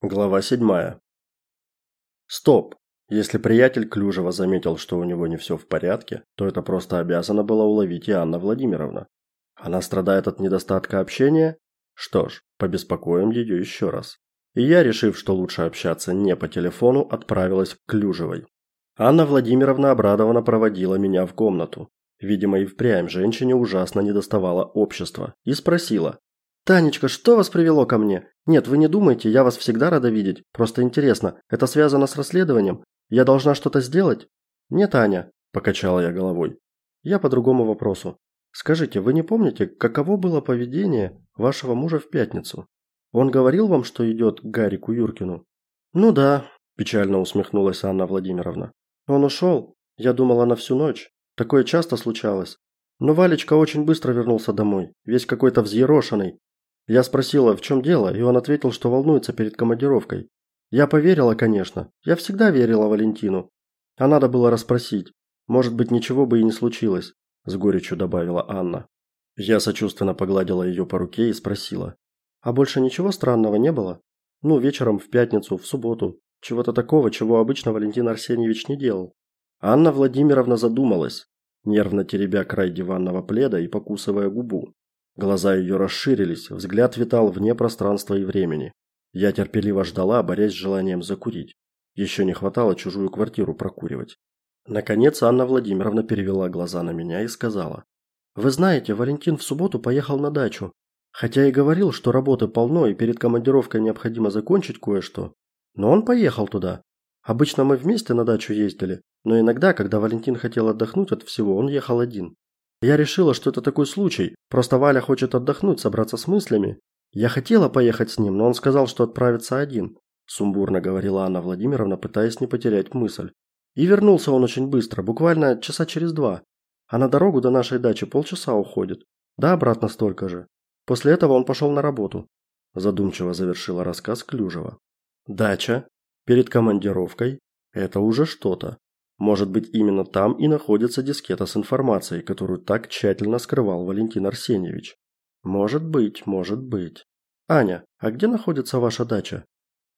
Глава 7. Стоп. Если приятель Клюжева заметил, что у него не все в порядке, то это просто обязана была уловить и Анна Владимировна. Она страдает от недостатка общения? Что ж, побеспокоим ее еще раз. И я, решив, что лучше общаться не по телефону, отправилась к Клюжевой. Анна Владимировна обрадованно проводила меня в комнату. Видимо, и впрямь женщине ужасно недоставало общества, и спросила: «Танечка, что вас привело ко мне? Нет, вы не думайте, я вас всегда рада видеть. Просто интересно, это связано с расследованием? Я должна что-то сделать?» «Нет, Аня», – покачала я головой. «Я по другому вопросу. Скажите, вы не помните, каково было поведение вашего мужа в пятницу? Он говорил вам, что идет к Гарику Юркину?» «Ну да», – печально усмехнулась Анна Владимировна. «Он ушел. Я думала на всю ночь. Такое часто случалось. Но Валечка очень быстро вернулся домой, весь какой-то взъерошенный, я спросила, в чем дело, и он ответил, что волнуется перед командировкой. Я поверила, конечно. Я всегда верила Валентину. А надо было расспросить. Может быть, ничего бы и не случилось, с горечью добавила Анна. Я сочувственно погладила ее по руке и спросила: "А больше ничего странного не было? Ну, вечером в пятницу, в субботу, чего-то такого, чего обычно Валентин Арсеньевич не делал?" Анна Владимировна задумалась, нервно теребя край диванного пледа и покусывая губу. Глаза ее расширились, взгляд витал вне пространства и времени. Я терпеливо ждала, борясь с желанием закурить. Еще не хватало чужую квартиру прокуривать. Наконец Анна Владимировна перевела глаза на меня и сказала: "Вы знаете, Валентин в субботу поехал на дачу. Хотя и говорил, что работы полно и перед командировкой необходимо закончить кое-что, но он поехал туда. Обычно мы вместе на дачу ездили, но иногда, когда Валентин хотел отдохнуть от всего, он ехал один. Я решила, что это такой случай. Просто Валя хочет отдохнуть, собраться с мыслями. Я хотела поехать с ним, но он сказал, что отправится один, сумбурно говорила Анна Владимировна, пытаясь не потерять мысль. И вернулся он очень быстро, буквально часа через два. А на дорогу до нашей дачи полчаса уходит. Да, обратно столько же. После этого он пошел на работу. Задумчиво завершила рассказ Клюжева. Дача перед командировкой это уже что-то. Может быть, именно там и находится дискета с информацией, которую так тщательно скрывал Валентин Арсеньевич. Может быть, может быть. Аня, а где находится ваша дача?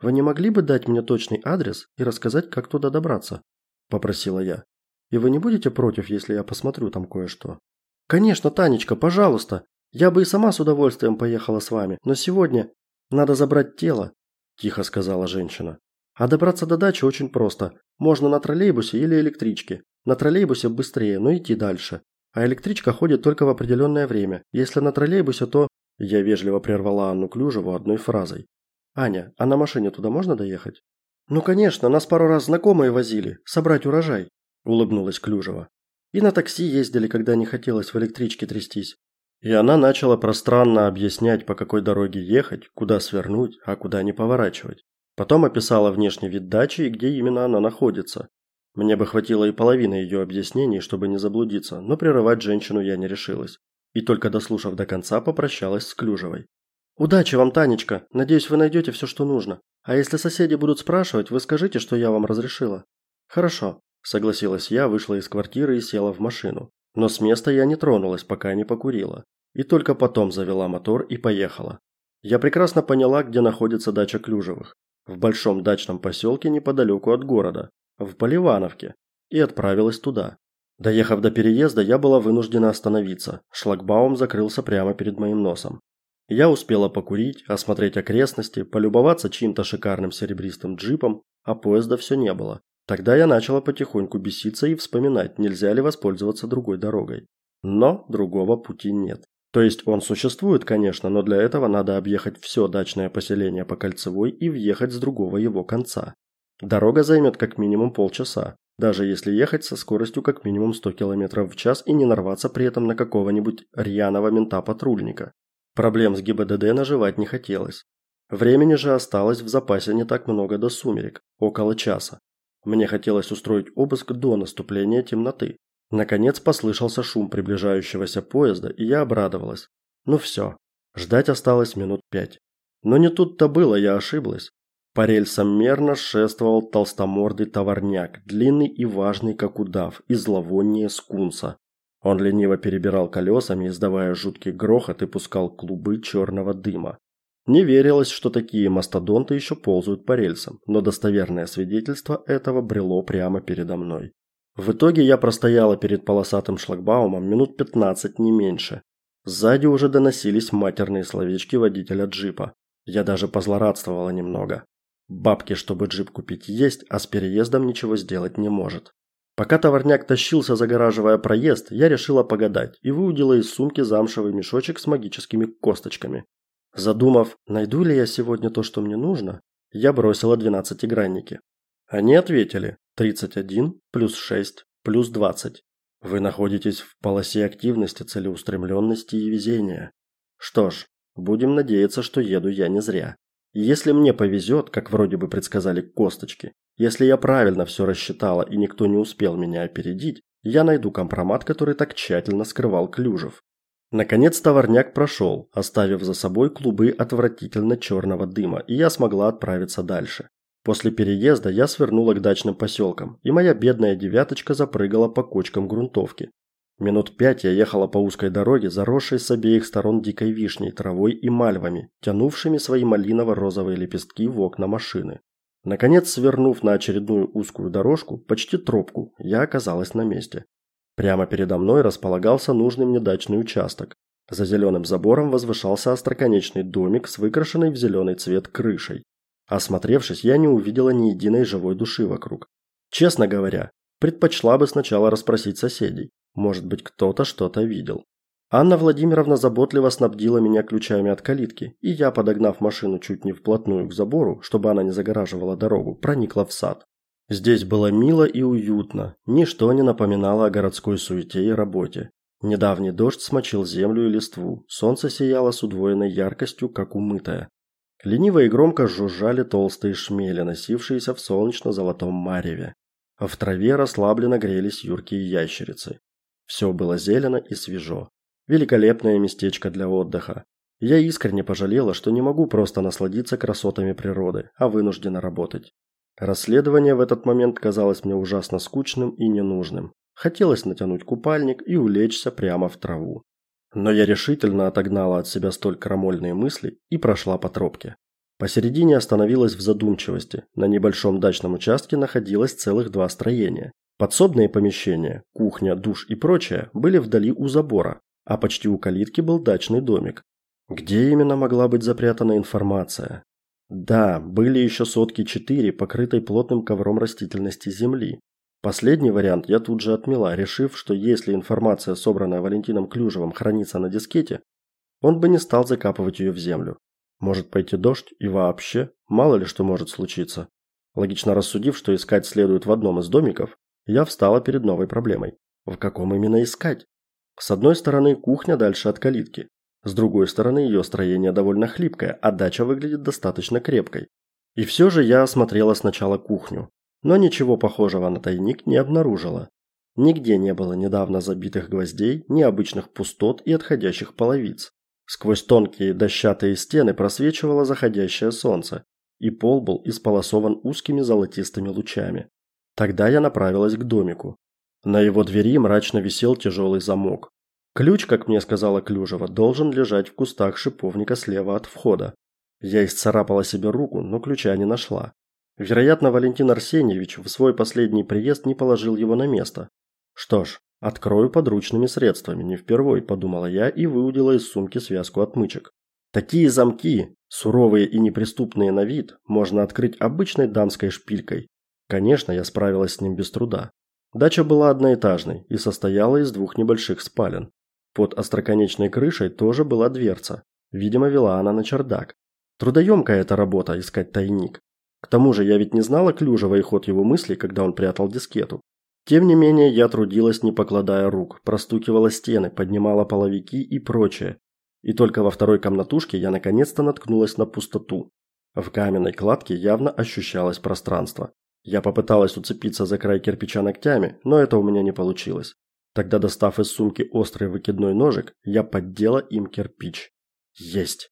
Вы не могли бы дать мне точный адрес и рассказать, как туда добраться? попросила я. И вы не будете против, если я посмотрю там кое-что? Конечно, Танечка, пожалуйста. Я бы и сама с удовольствием поехала с вами, но сегодня надо забрать тело, тихо сказала женщина. А добраться до дачи очень просто. Можно на троллейбусе или электричке. На троллейбусе быстрее, но идти дальше. А электричка ходит только в определенное время. Если на троллейбусе, то я вежливо прервала Анну Клюжеву одной фразой. Аня, а на машине туда можно доехать? Ну, конечно, нас пару раз знакомые возили, собрать урожай, улыбнулась Клюжева. И на такси ездили, когда не хотелось в электричке трястись. И она начала пространно объяснять, по какой дороге ехать, куда свернуть, а куда не поворачивать. Потом описала внешний вид дачи и где именно она находится. Мне бы хватило и половины ее объяснений, чтобы не заблудиться, но прерывать женщину я не решилась. И только дослушав до конца, попрощалась с Клюжевой. Удачи вам, Танечка. Надеюсь, вы найдете все, что нужно. А если соседи будут спрашивать, вы скажите, что я вам разрешила. Хорошо, согласилась я, вышла из квартиры и села в машину. Но с места я не тронулась, пока не покурила. И только потом завела мотор и поехала. Я прекрасно поняла, где находится дача Клюжевых в большом дачном поселке неподалеку от города, в Поливановке, и отправилась туда. Доехав до переезда, я была вынуждена остановиться. Шлагбаум закрылся прямо перед моим носом. Я успела покурить, осмотреть окрестности, полюбоваться чьим-то шикарным серебристым джипом, а поезда все не было. Тогда я начала потихоньку беситься и вспоминать, нельзя ли воспользоваться другой дорогой. Но другого пути нет. То есть он существует, конечно, но для этого надо объехать все дачное поселение по кольцевой и въехать с другого его конца. Дорога займет как минимум полчаса, даже если ехать со скоростью как минимум 100 км в час и не нарваться при этом на какого-нибудь рьяного мента-патрульника. Проблем с ГИБДД наживать не хотелось. Времени же осталось в запасе не так много до сумерек, около часа. Мне хотелось устроить обыск до наступления темноты, Наконец послышался шум приближающегося поезда, и я обрадовалась. Ну все, ждать осталось минут пять. Но не тут-то было, я ошиблась. По рельсам мерно шествовал толстомордый товарняк, длинный и важный, как удав, и зловоннее скунса. Он лениво перебирал колесами, издавая жуткий грохот и пускал клубы черного дыма. Не верилось, что такие мастодонты еще ползают по рельсам, но достоверное свидетельство этого брело прямо передо мной. В итоге я простояла перед полосатым шлагбаумом минут 15 не меньше. Сзади уже доносились матерные словечки водителя джипа. Я даже позлорадствовала немного. Бабки, чтобы джип купить, есть, а с переездом ничего сделать не может. Пока товарняк тащился, загораживая проезд, я решила погадать и выудила из сумки замшевый мешочек с магическими косточками. Задумав, найду ли я сегодня то, что мне нужно, я бросила двенадцатигранники. Они ответили 31 плюс 6 плюс 20. Вы находитесь в полосе активности, целеустремленности и везения. Что ж, будем надеяться, что еду я не зря. Если мне повезет, как вроде бы предсказали косточки, если я правильно все рассчитала и никто не успел меня опередить, я найду компромат, который так тщательно скрывал Клюжев. Наконец товарняк прошел, оставив за собой клубы отвратительно черного дыма, и я смогла отправиться дальше. После переезда я свернула к дачным поселкам, и моя бедная девяточка запрыгала по кочкам грунтовки. Минут пять я ехала по узкой дороге, заросшей с обеих сторон дикой вишней, травой и мальвами, тянувшими свои малиново-розовые лепестки в окна машины. Наконец, свернув на очередную узкую дорожку, почти тропку, я оказалась на месте. Прямо передо мной располагался нужный мне дачный участок. За зеленым забором возвышался остроконечный домик с выкрашенной в зеленый цвет крышей. Осмотревшись, я не увидела ни единой живой души вокруг. Честно говоря, предпочла бы сначала расспросить соседей. Может быть, кто-то что-то видел. Анна Владимировна заботливо снабдила меня ключами от калитки, и я, подогнав машину чуть не вплотную к забору, чтобы она не загораживала дорогу, проникла в сад. Здесь было мило и уютно, ничто не напоминало о городской суете и работе. Недавний дождь смочил землю и листву, солнце сияло с удвоенной яркостью, как умытое. Лениво и громко жужжали толстые шмели, носившиеся в солнечно-золотом мареве. В траве расслабленно грелись юркие ящерицы. Все было зелено и свежо. Великолепное местечко для отдыха. Я искренне пожалела, что не могу просто насладиться красотами природы, а вынуждена работать. Расследование в этот момент казалось мне ужасно скучным и ненужным. Хотелось натянуть купальник и улечься прямо в траву. Но я решительно отогнала от себя столь крамольные мысли и прошла по тропке. Посередине остановилась в задумчивости. На небольшом дачном участке находилось целых два строения. Подсобные помещения, кухня, душ и прочее были вдали у забора, а почти у калитки был дачный домик. Где именно могла быть запрятана информация? Да, были еще сотки четыре, покрытой плотным ковром растительности земли. Последний вариант я тут же отмела, решив, что если информация, собранная Валентином Клюжевым, хранится на дискете, он бы не стал закапывать ее в землю. Может пойти дождь и вообще, мало ли что может случиться. Логично рассудив, что искать следует в одном из домиков, я встала перед новой проблемой. В каком именно искать? С одной стороны, кухня дальше от калитки. С другой стороны, ее строение довольно хлипкое, а дача выглядит достаточно крепкой. И все же я осмотрела сначала кухню, но ничего похожего на тайник не обнаружила. Нигде не было недавно забитых гвоздей, необычных пустот и отходящих половиц. Сквозь тонкие дощатые стены просвечивало заходящее солнце, и пол был исполосован узкими золотистыми лучами. Тогда я направилась к домику. На его двери мрачно висел тяжелый замок. Ключ, как мне сказала Клюжева, должен лежать в кустах шиповника слева от входа. Я исцарапала себе руку, но ключа не нашла. Вероятно, Валентин Арсеньевич в свой последний приезд не положил его на место. Что ж, открою подручными средствами, не впервой, подумала я и выудила из сумки связку отмычек. Такие замки, суровые и неприступные на вид, можно открыть обычной дамской шпилькой, Конечно, я справилась с ним без труда. Дача была одноэтажной и состояла из двух небольших спален. Под остроконечной крышей тоже была дверца. Видимо, вела она на чердак. Трудоемкая эта работа искать тайник. К тому же я ведь не знала Клюжева и ход его мыслей, когда он прятал дискету. Тем не менее, я трудилась, не покладая рук, простукивала стены, поднимала половики и прочее. И только во второй комнатушке я наконец-то наткнулась на пустоту. В каменной кладке явно ощущалось пространство. Я попыталась уцепиться за край кирпича ногтями, но это у меня не получилось. Тогда, достав из сумки острый выкидной ножик, я поддела им кирпич. Есть.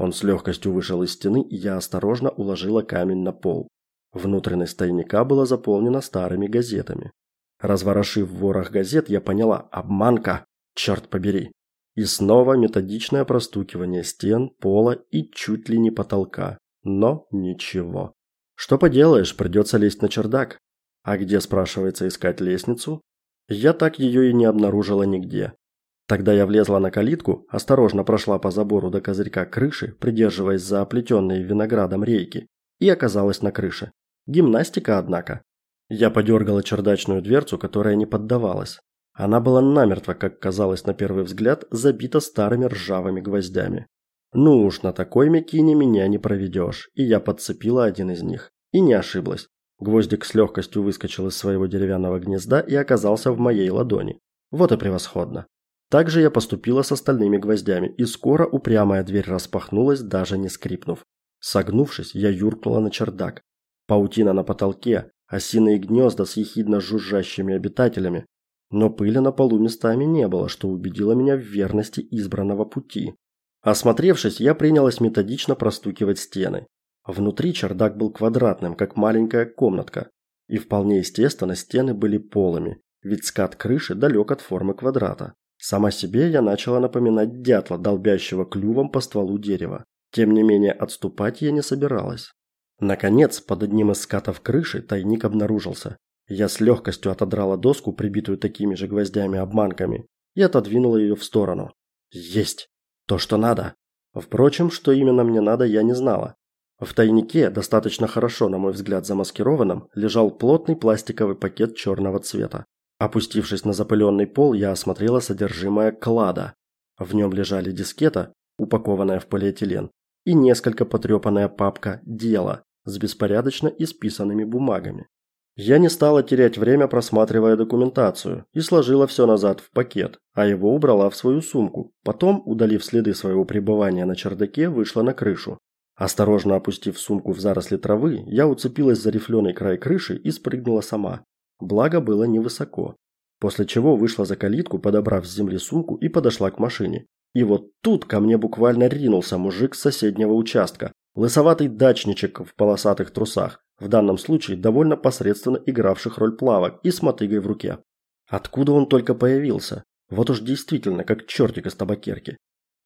Он с легкостью вышел из стены, и я осторожно уложила камень на пол. Внутренность тайника была заполнена старыми газетами. Разворошив ворох газет, я поняла – обманка, черт побери. И снова методичное простукивание стен, пола и чуть ли не потолка. Но ничего. Что поделаешь, придется лезть на чердак. А где, спрашивается, искать лестницу? Я так ее и не обнаружила нигде. Тогда я влезла на калитку, осторожно прошла по забору до козырька крыши, придерживаясь за оплетенные виноградом рейки, и оказалась на крыше. Гимнастика, однако. Я подергала чердачную дверцу, которая не поддавалась. Она была намертво, как казалось на первый взгляд, забита старыми ржавыми гвоздями. Ну уж на такой мякине меня не проведешь, и я подцепила один из них. И не ошиблась. Гвоздик с легкостью выскочил из своего деревянного гнезда и оказался в моей ладони. Вот и превосходно. Также я поступила с остальными гвоздями, и скоро упрямая дверь распахнулась, даже не скрипнув. Согнувшись, я юркнула на чердак. Паутина на потолке, осиные гнезда с ехидно жужжащими обитателями. Но пыли на полу местами не было, что убедило меня в верности избранного пути. Осмотревшись, я принялась методично простукивать стены. Внутри чердак был квадратным, как маленькая комнатка, и вполне естественно стены были полыми, ведь скат крыши далек от формы квадрата. Сама себе я начала напоминать дятла, долбящего клювом по стволу дерева. Тем не менее, отступать я не собиралась. Наконец, под одним из скатов крыши тайник обнаружился. Я с легкостью отодрала доску, прибитую такими же гвоздями-обманками, и отодвинула ее в сторону. Есть! То, что надо! Впрочем, что именно мне надо, я не знала. В тайнике, достаточно хорошо, на мой взгляд, замаскированном, лежал плотный пластиковый пакет черного цвета. Опустившись на запыленный пол, я осмотрела содержимое клада. В нем лежали дискета, упакованная в полиэтилен, и несколько потрепанная папка «Дело» с беспорядочно исписанными бумагами. Я не стала терять время, просматривая документацию, и сложила все назад в пакет, а его убрала в свою сумку. Потом, удалив следы своего пребывания на чердаке, вышла на крышу. Осторожно опустив сумку в заросли травы, я уцепилась за рифленый край крыши и спрыгнула сама. Благо было невысоко. После чего вышла за калитку, подобрав с земли сумку и подошла к машине. И вот тут ко мне буквально ринулся мужик с соседнего участка. Лысоватый дачничек в полосатых трусах, в данном случае довольно посредственно игравших роль плавок и с мотыгой в руке. Откуда он только появился? Вот уж действительно, как чертик из табакерки.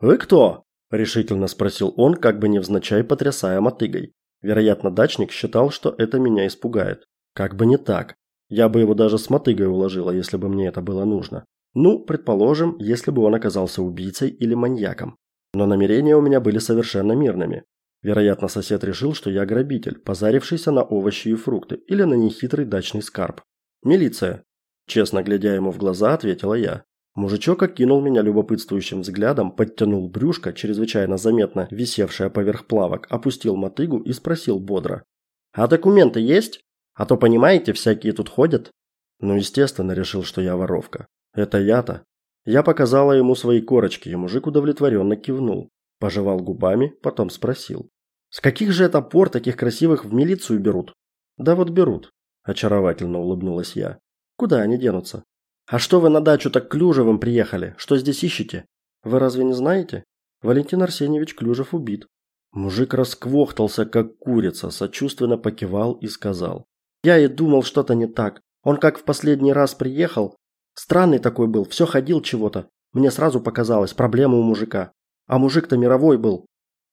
«Вы кто?» решительно спросил он, как бы невзначай потрясая мотыгой. Вероятно, дачник считал, что это меня испугает. Как бы не так. Я бы его даже с мотыгой уложила, если бы мне это было нужно. Ну, предположим, если бы он оказался убийцей или маньяком. Но намерения у меня были совершенно мирными. Вероятно, сосед решил, что я грабитель, позарившийся на овощи и фрукты или на нехитрый дачный скарб. Милиция. Честно глядя ему в глаза, ответила я. Мужичок окинул меня любопытствующим взглядом, подтянул брюшко, чрезвычайно заметно висевшее поверх плавок, опустил мотыгу и спросил бодро. «А документы есть? А то, понимаете, всякие тут ходят». Ну, естественно, решил, что я воровка. Это я-то. Я показала ему свои корочки, и мужик удовлетворенно кивнул. Пожевал губами, потом спросил. «С каких же это пор таких красивых в милицию берут?» «Да вот берут», – очаровательно улыбнулась я. «Куда они денутся? А что вы на дачу так Клюжевым приехали? Что здесь ищете? Вы разве не знаете? Валентин Арсеньевич Клюжев убит. Мужик расквохтался, как курица, сочувственно покивал и сказал: "Я и думал, что-то не так. Он как в последний раз приехал, странный такой был, все ходил чего-то. Мне сразу показалось, проблема у мужика. А мужик-то мировой был.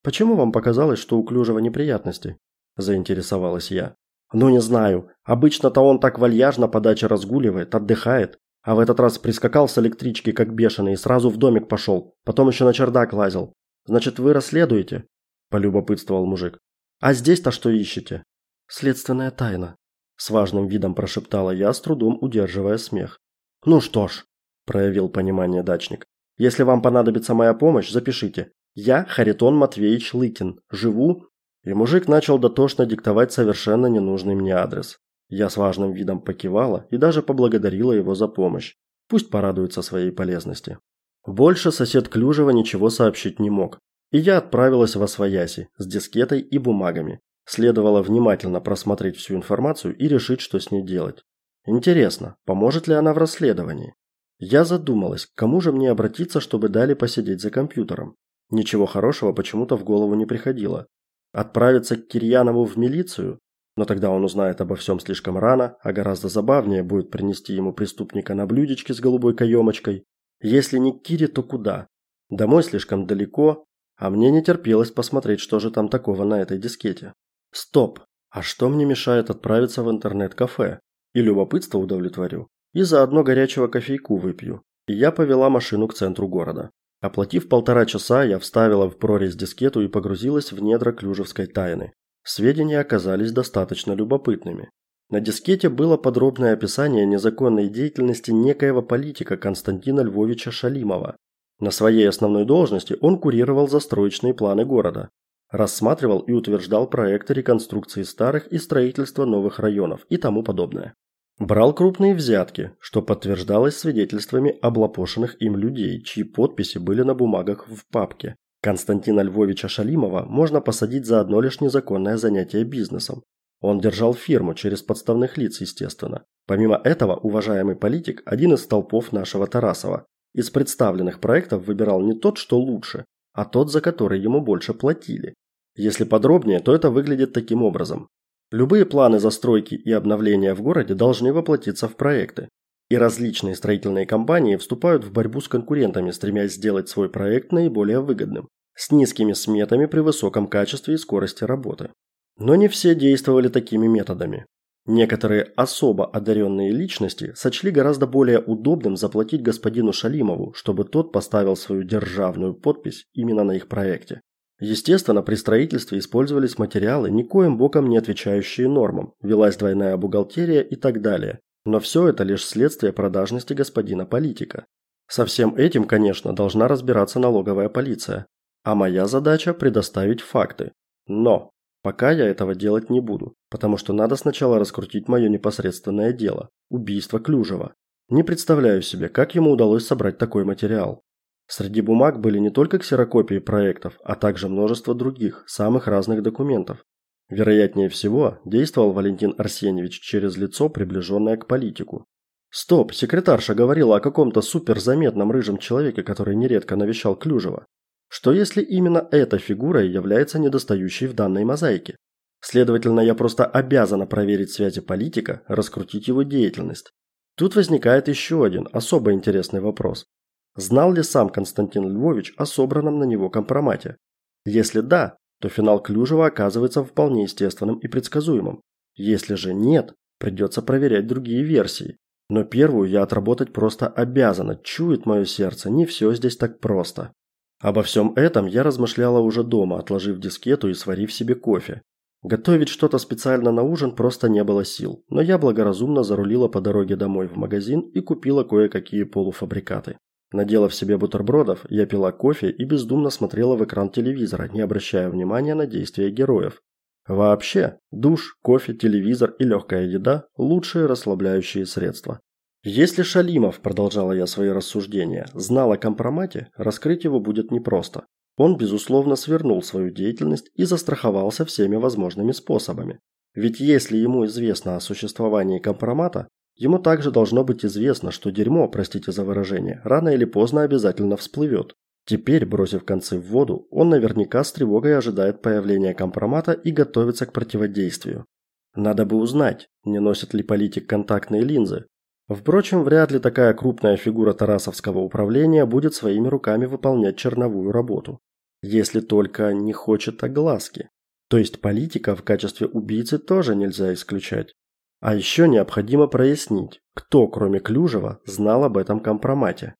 Почему вам показалось, что у Клюжева неприятности?" заинтересовалась я. Ну не знаю. Обычно-то он так вальяжно по даче разгуливает, отдыхает. А в этот раз прискакал с электрички как бешеный и сразу в домик пошел. Потом еще на чердак лазил. Значит, вы расследуете? полюбопытствовал мужик. А здесь-то что ищете? Следственная тайна, с важным видом прошептала я, с трудом удерживая смех. Ну что ж, проявил понимание дачник. Если вам понадобится моя помощь, запишите. Я Харитон Матвеевич Лыкин. Живу и мужик начал дотошно диктовать совершенно ненужный мне адрес. Я с важным видом покивала и даже поблагодарила его за помощь. Пусть порадуется своей полезности. Больше сосед Клюжева ничего сообщить не мог. И я отправилась в Освояси с дискетой и бумагами. Следовало внимательно просмотреть всю информацию и решить, что с ней делать. Интересно, поможет ли она в расследовании? Я задумалась, к кому же мне обратиться, чтобы дали посидеть за компьютером. Ничего хорошего почему-то в голову не приходило. Отправиться к Кирьянову в милицию? Но тогда он узнает обо всем слишком рано, а гораздо забавнее будет принести ему преступника на блюдечке с голубой каемочкой. Если не к Кире, то куда? Домой слишком далеко, а мне не терпелось посмотреть, что же там такого на этой дискете. Стоп. А что мне мешает отправиться в интернет-кафе? И любопытство удовлетворю, и заодно горячего кофейку выпью. И я повела машину к центру города. Оплатив полтора часа, я вставила в прорезь дискету и погрузилась в недра клюжевской тайны. Сведения оказались достаточно любопытными. На дискете было подробное описание незаконной деятельности некоего политика Константина Львовича Шалимова. На своей основной должности он курировал застроечные планы города, рассматривал и утверждал проекты реконструкции старых и строительства новых районов и тому подобное. Брал крупные взятки, что подтверждалось свидетельствами облапошенных им людей, чьи подписи были на бумагах в папке. Константина Львовича Шалимова можно посадить за одно лишь незаконное занятие бизнесом. Он держал фирму через подставных лиц, естественно. Помимо этого, уважаемый политик – один из столпов нашего Тарасова. Из представленных проектов выбирал не тот, что лучше, а тот, за который ему больше платили. Если подробнее, то это выглядит таким образом. Любые планы застройки и обновления в городе должны воплотиться в проекты. И различные строительные компании вступают в борьбу с конкурентами, стремясь сделать свой проект наиболее выгодным, с низкими сметами при высоком качестве и скорости работы. Но не все действовали такими методами. Некоторые особо одаренные личности сочли гораздо более удобным заплатить господину Шалимову, чтобы тот поставил свою державную подпись именно на их проекте. Естественно, при строительстве использовались материалы, никоим боком не отвечающие нормам, велась двойная бухгалтерия и так далее. Но все это лишь следствие продажности господина политика. Со всем этим, конечно, должна разбираться налоговая полиция. А моя задача – предоставить факты. Но пока я этого делать не буду, потому что надо сначала раскрутить мое непосредственное дело – убийство Клюжева. Не представляю себе, как ему удалось собрать такой материал. Среди бумаг были не только ксерокопии проектов, а также множество других, самых разных документов. Вероятнее всего, действовал Валентин Арсеньевич через лицо, приближенное к политику. Стоп, секретарша говорила о каком-то суперзаметном рыжем человеке, который нередко навещал Клюжева. Что если именно эта фигура является недостающей в данной мозаике? Следовательно, я просто обязана проверить связи политика, раскрутить его деятельность. Тут возникает еще один особо интересный вопрос. Знал ли сам Константин Львович о собранном на него компромате? Если да, то финал Клюжева оказывается вполне естественным и предсказуемым. Если же нет, придется проверять другие версии. Но первую я отработать просто обязана, чует мое сердце, не все здесь так просто. Обо всем этом я размышляла уже дома, отложив дискету и сварив себе кофе. Готовить что-то специально на ужин просто не было сил, но я благоразумно зарулила по дороге домой в магазин и купила кое-какие полуфабрикаты. Наделав себе бутербродов, я пила кофе и бездумно смотрела в экран телевизора, не обращая внимания на действия героев. Вообще, душ, кофе, телевизор и легкая еда – лучшие расслабляющие средства. Если Шалимов, продолжала я свои рассуждения, знал о компромате, раскрыть его будет непросто. Он, безусловно, свернул свою деятельность и застраховался всеми возможными способами. Ведь если ему известно о существовании компромата, Ему также должно быть известно, что дерьмо, простите за выражение, рано или поздно обязательно всплывет. Теперь, бросив концы в воду, он наверняка с тревогой ожидает появления компромата и готовится к противодействию. Надо бы узнать, не носит ли политик контактные линзы. Впрочем, вряд ли такая крупная фигура Тарасовского управления будет своими руками выполнять черновую работу. Если только не хочет огласки. То есть политика в качестве убийцы тоже нельзя исключать. А еще необходимо прояснить, кто, кроме Клюжева, знал об этом компромате.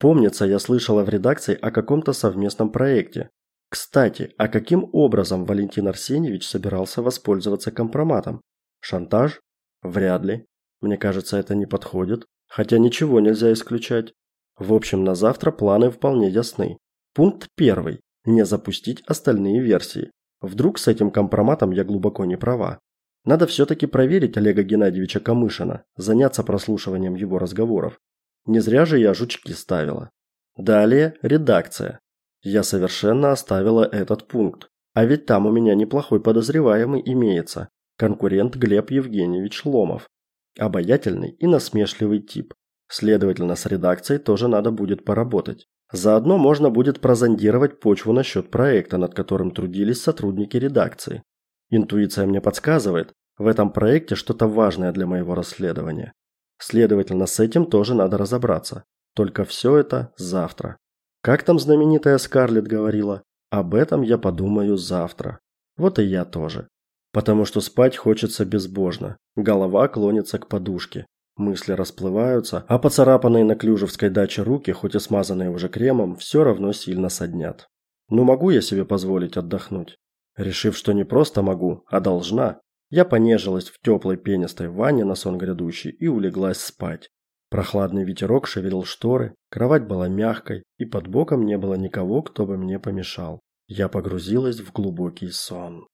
Помнится, я слышала в редакции о каком-то совместном проекте. Кстати, а каким образом Валентин Арсеньевич собирался воспользоваться компроматом? Шантаж? Вряд ли. Мне кажется, это не подходит. Хотя ничего нельзя исключать. В общем, на завтра планы вполне ясны. Пункт первый. Не запустить остальные версии. Вдруг с этим компроматом я глубоко не права. Надо все-таки проверить Олега Геннадьевича Камышина, заняться прослушиванием его разговоров. Не зря же я жучки ставила. Далее редакция. Я совершенно оставила этот пункт. А ведь там у меня неплохой подозреваемый имеется. Конкурент Глеб Евгеньевич Ломов. Обаятельный и насмешливый тип. Следовательно, с редакцией тоже надо будет поработать. Заодно можно будет прозондировать почву насчет проекта, над которым трудились сотрудники редакции. Интуиция мне подсказывает, в этом проекте что-то важное для моего расследования. Следовательно, с этим тоже надо разобраться. Только все это завтра. Как там знаменитая Скарлетт говорила? Об этом я подумаю завтра. Вот и я тоже. Потому что спать хочется безбожно. Голова клонится к подушке. Мысли расплываются, а поцарапанные на Клюжевской даче руки, хоть и смазанные уже кремом, все равно сильно соднят. Ну могу я себе позволить отдохнуть? Решив, что не просто могу, а должна, я понежилась в теплой пенистой ванне на сон грядущий и улеглась спать. Прохладный ветерок шевелил шторы, кровать была мягкой, и под боком не было никого, кто бы мне помешал. Я погрузилась в глубокий сон.